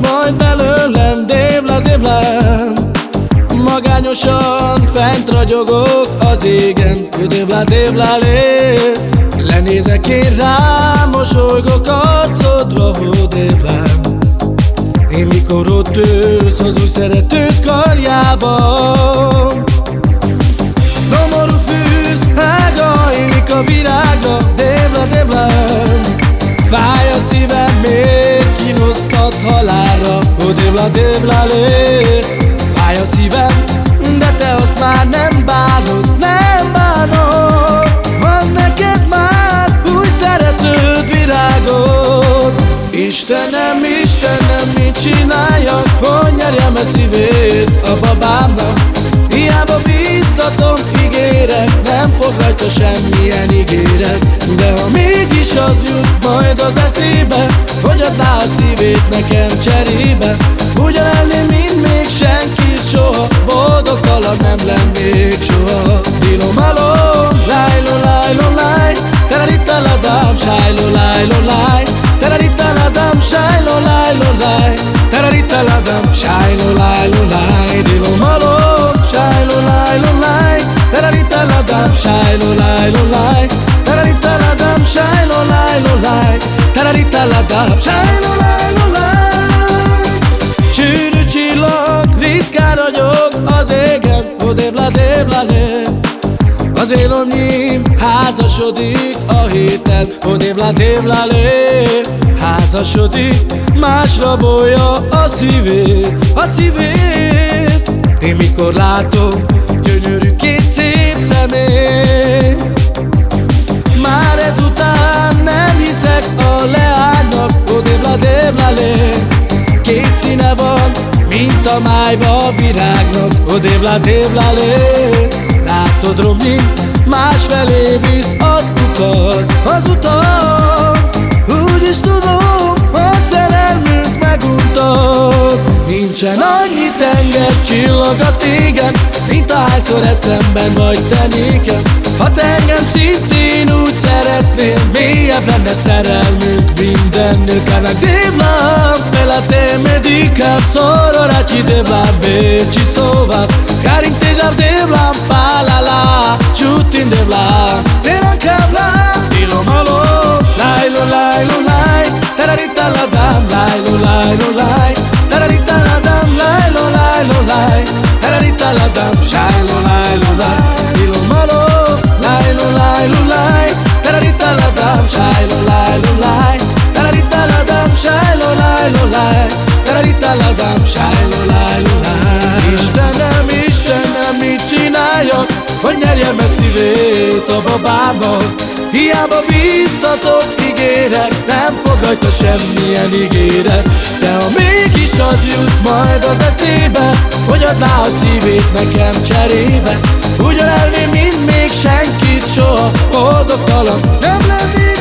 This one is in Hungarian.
majd belőlem Dévla, dévlám Magányosan fent ragyogok az égen. Dévla, lé. Lenézek én rám, mosolygok arcodra, ó dévlám Én mikor ott ősz az új szeretőt karjában kínosztat halálra Ó, dévla, dévla, lé Fáj a szívem, de te azt már nem bánod Nem bánod. Van neked már új szeretőd, virágod. Istenem, Istenem, mit csináljak Hogy nyerjem a szívét a babámnak Fog rajta semmilyen ígéret. De ha mégis az jut majd az eszébe Hogy adná a szívét nekem cserébe. Úgy lenni, mint még senki soha Boldogtalan nem lennék soha. Dilom alom, lájlo, lájlo, láj Terelita ladám, sájlo, lájlo, láj Terelita ladám, sájlo, lájlo, láj Terelita ladám, sájlo, lájlo, láj lájlo, láj Sűrű csillag, ritkán ragyog az égen. Ó, débla, lé az élomnyim házasodik a héten. Ó, débla, débla, lé Házasodik, más rabolja a szívét A szívét. Én mikor látom gyönyörű két szép szemét Van, mint a májva a virágnak Ó, débla, débla, lé Látod, Romnyi, másfelé visz az utat Az utat. Úgy is tudom, a szerelmünk meguntat. Nincsen annyi tenger, csillag az égen Mint ahányszor eszemben vagy te nékem. Ha te engem szintén úgy szeretnél Mélyebb lenne szerelmünk minden nőkának la te medica Sorora ci deva beci sova Carin te jar devla palala Ciutin devla Teran cabla Dilo malo Lailo lailo lai Tararita láj, lo láj, telita ladám, sáj, lo láj, lo láj. Istenem, Istenem, mit csináljak, hogy nyerjem a szívét a babában? Hiába bíztatok, ígérek, nem fogadja semmilyen ígéret. De ha mégis az jut majd az eszébe, hogy ad rá a szívét nekem cserébe, úgy ölelni, mint még senkit soha, boldogtalan nem lenni.